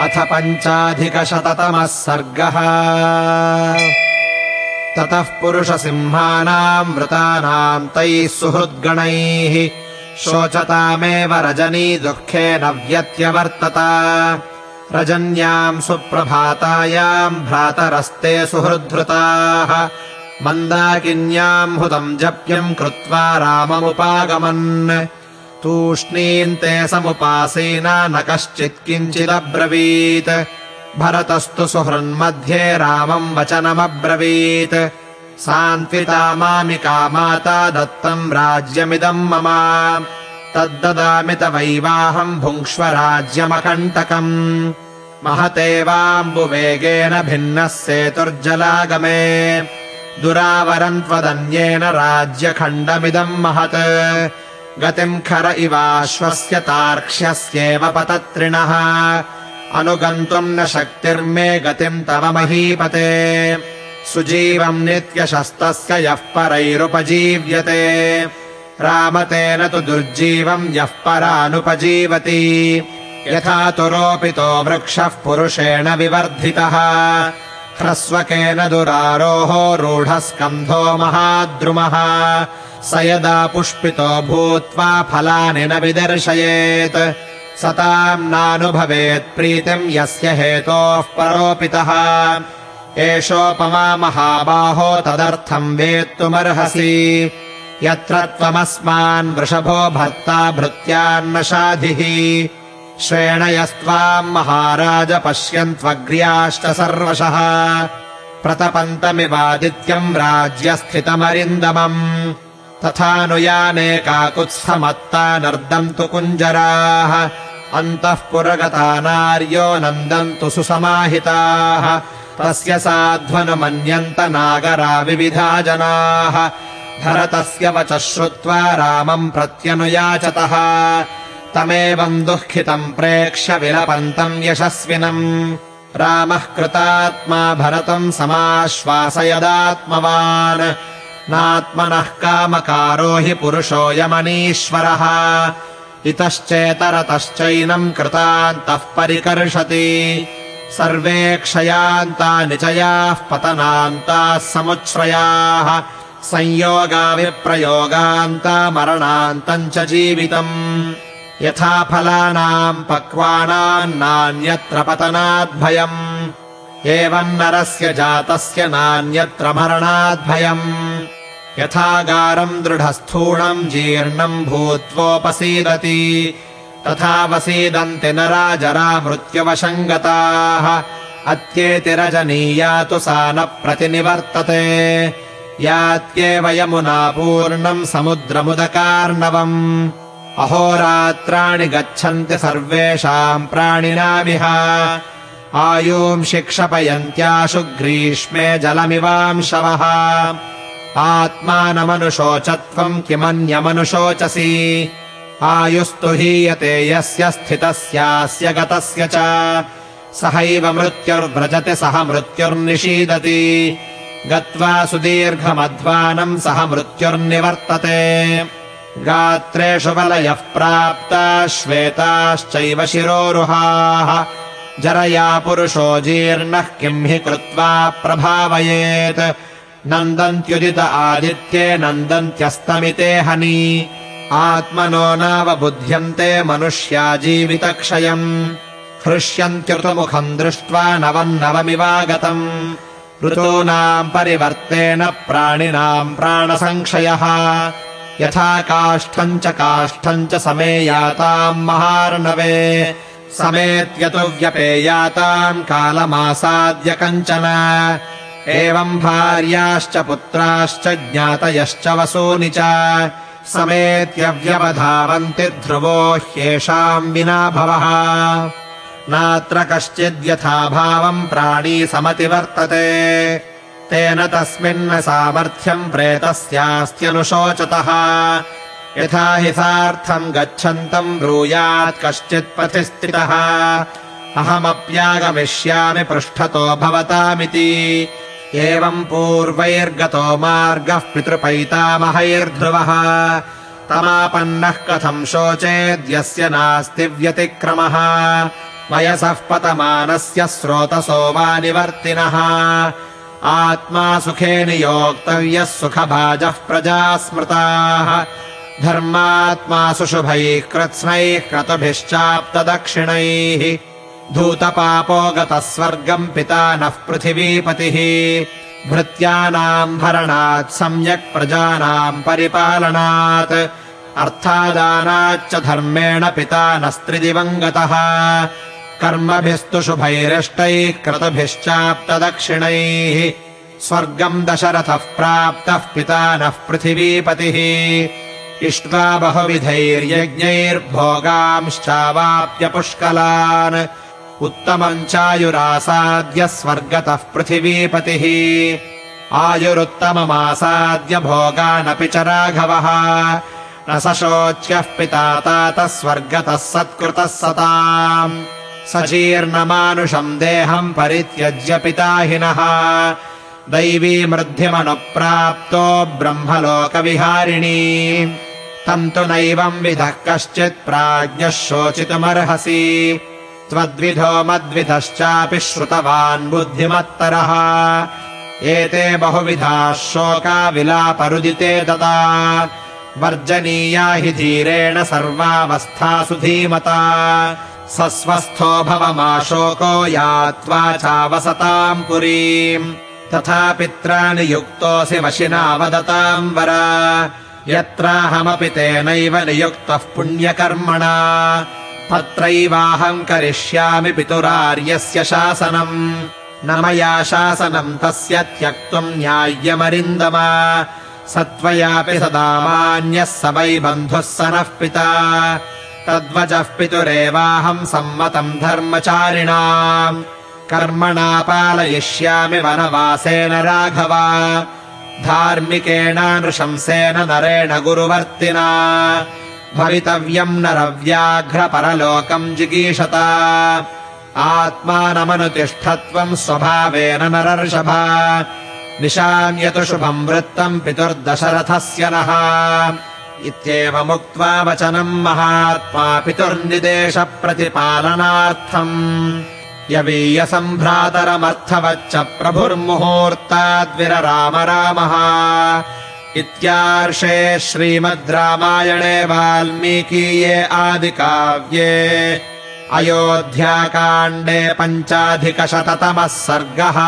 अथ पञ्चाधिकशततमः सर्गः। ततः पुरुषसिंहानाम् वृतानाम् तैः सुहृद्गणैः शोचतामेव रजनी दुःखेन व्यत्यवर्तत। रजन्याम् सुप्रभातायाम् भ्रातरस्ते सुहृद्धृताः मन्दाकिन्याम् हुतम् जप्यम् कृत्वा राममुपागमन् तूष्णीम् ते समुपासीना न कश्चित् किञ्चिदब्रवीत्। भरतस्तु सुहृन्मध्ये रामम् वचनमब्रवीत्। सान्त्विता मामिका माता दत्तम् राज्यमिदम् मम। तद्ददामि तवैवाहम् भुङ्क्ष्व राज्यमकण्टकम् महतेवाम्बुवेगेन भिन्नः सेतुर्जलागमे। दुरावरम् त्वदन्येन राज्यखण्डमिदम् महत् गतिम् खर इवाश्वस्य तार्क्ष्यस्येव पतत्रिणः। अनुगन्तुम् न शक्तिर्मे गतिम् तव महीपते। सुजीवम् नित्यशस्तस्य यः परैरुपजीव्यते। रामतेन तु दुर्जीवम् यः परानुपजीवति। यथा तुरोपितो वृक्षः पुरुषेण विवर्धितः। ह्रस्वकेन दुरारोहो रूढस्कन्धो महाद्रुमः स यदा पुष्पितो भूत्वा फलानि न विदर्शयेत् सताम् नानुभवेत् प्रीतिम् यस्य हेतोः परोपितः। एषोपमा महाबाहो तदर्थम् वेत्तुमर्हसि। यत्र त्वमस्मान् वृषभो भर्ता भृत्यान्न शाधिः श्रेणयस्त्वाम् महाराज पश्यन्त्वग्र्याश्च सर्वशः। प्रतपन्तमिवादित्यम् राज्यस्थितमरिन्दमम् तथानुयाने काकुत्स्थमत्ता नर्दन्तु कुञ्जराः। अन्तः पुरगता नार्यो नन्दन्तु सुसमाहिताः। तस्य साध्वनुमन्यन्त नागरा विविधा जनाः। भरतस्य वचः श्रुत्वा रामम् प्रत्यनुयाचतः। तमेवम् दुःखितम् प्रेक्ष्य विलपन्तम् यशस्विनम्। रामः कृतात्मा भरतम् समाश्वासयदात्मवान् नात्मनः कामकारो हि पुरुषोऽयमनीश्वरः इतश्चेतरतश्चैनम् कृतान्तः परिकर्षति। सर्वे क्षयान्ता निचयाः पतनान्ताः समुच्छ्रयाः। संयोगाविप्रयोगान्ता मरणान्तम् च जीवितम्। यथा फलानाम् पक्वानाम् नान्यत्र पतनाद्भयम्। एवम् नरस्य जातस्य नान्यत्र मरणाद्भयम् यथागारम् दृढस्थूणम् जीर्णम् भूत्वोपसीदति। तथा वसीदन्ति नराजरा मृत्युवशम् गताः अत्येति रजनीया तु सा न प्रतिनिवर्तते। यात्येव यमुना पूर्णम् समुद्रमुदकार्णवम्। अहोरात्राणि गच्छन्ति सर्वेषाम् प्राणिनामिह आयूंषि क्षपयन्त्याशु ग्रीष्मे जलमिवांशवः आत्मानमनुशोचत्वम् किमन्यमनुशोचसि आयुस्तु हीयते यस्य स्थितस्यास्य गतस्य च। सहैव मृत्युर्व्रजति सह मृत्युर्निषीदति। गत्वा सुदीर्घमध्वानम् सह मृत्युर्निवर्तते। गात्रेषु वलयः प्राप्ता श्वेताश्चैव शिरोरुहाः। जरया पुरुषो जीर्णः किम् हि कृत्वा प्रभावयेत् नन्दन्त्युदित आदित्ये नन्दन्त्यस्तमिते हनी। आत्मनो नावबुध्यन्ते मनुष्या जीवितक्षयम् हृष्यन्त्युतमुखम् दृष्ट्वा नवन्नवमिवागतम्। ऋतूनाम् परिवर्तेन प्राणिनाम् प्राणसंक्षयः। यथा काष्ठम् च काष्ठम् च समेयाताम् महार्णवे। समेत्यतु व्यपेयाताम् कालमासाद्य कञ्चन एवम् भार्याश्च पुत्राश्च ज्ञातयश्च वसूनि च समेत्यव्यवधावन्ति ध्रुवो ह्येषाम् विना भवः। नात्र कश्चिद्यथाभावम् प्राणी समतिवर्तते। तेन तस्मिन्न सामर्थ्यम् प्रेतस्यास्त्यनुशोचतः। यथा हि सार्थम् गच्छन्तम् ब्रूयात् कश्चित्पथि स्थितः अहमप्यागमिष्यामि पृष्ठतो भवतामिति एवम् पूर्वैर्गतो मार्गः पितृपैतामहैर्ध्रुवः। तमापन्नः कथम् शोचेद्यस्य नास्ति व्यतिक्रमः। वयसः पतमानस्य स्रोतसो वा निवर्तिनः। आत्मा सुखे नियोक्तव्यः सुखभाजः प्रजा स्मृताः धर्मात्मा सुशुभैः कृत्स्नैः क्रतुभिश्चाप्तदक्षिणैः धूतपापो गतः स्वर्गम् पिता नः पृथिवीपतिः। भृत्यानाम् भरणात् सम्यक् प्रजानाम् परिपालनात्। अर्थादानाच्च धर्मेण पिता नस्त्रिदिवम् गतः कर्मभिस्तु शुभैरिष्टैः क्रतुभिश्चाप्तदक्षिणैः। स्वर्गम् दशरथः प्राप्तः पिता नः पृथिवीपतिः। इष्ट्वा बहुविधैर्यज्ञैर्भोगांश्चावाप्य पुष्कलान् उत्तमम् चायुरासाद्य स्वर्गतः पृथिवीपतिः। आयुरुत्तममासाद्य भोगानपि च राघवः। न सशोच्यः पिता तातः स्वर्गतः सत्कृतः सताम्। सजीर्णमानुषम् देहम् परित्यज्य पिता हिनः दैवीमृद्धिमनुप्राप्तो ब्रह्मलोकविहारिणी। तम् तु नैवम् विधः कश्चित् प्राज्ञः शोचितुमर्हसि त्वद्विधो मद्विधश्चापि श्रुतवान् बुद्धिमत्तरः। एते बहुविधाः शोका विलापरुदिते तदा। वर्जनीया हि धीरेण सर्वावस्थासु धीमता। सस्वस्थो भवमाशोको यात्वा चावसताम् पुरीम्। तथा पित्राणि युक्तोऽसि वशिना वदताम् वर। यत्राहमपि तेनैव नियुक्तः पुण्यकर्मणा तत्रैवाहम् करिष्यामि पितुरार्यस्य शासनम्। न मया शासनम् तस्य त्यक्तुम् न्याय्यमरिन्दम। स त्वयापि सदा मान्यः स वै बन्धुः स नः पिता। तद्वचः पितुरेवाहम् सम्मतम् धर्मचारिणा। कर्मणा पालयिष्यामि वनवासेन राघव। धार्मिकेण नृशंसेन नरेण गुरुवर्तिना भवितव्यम् नरव्याघ्रपरलोकम् जिगीषत। आत्मानमनुतिष्ठत्वम् स्वभावेन नरर्षभ निशान्यतु शुभम् वृत्तम् पितुर्दशरथस्य नः। इत्येवमुक्त्वा वचनम् महात्मा पितुर्निदेशप्रतिपालनार्थम्। यवीयसम्भ्रातरमर्थवच्च प्रभुर्मुहूर्ताद्विरराम रामः इत्यार्षे श्रीमद् रामायणे वाल्मीकीये आदिकाव्ये अयोध्याकाण्डे पञ्चाधिकशततमः सर्गः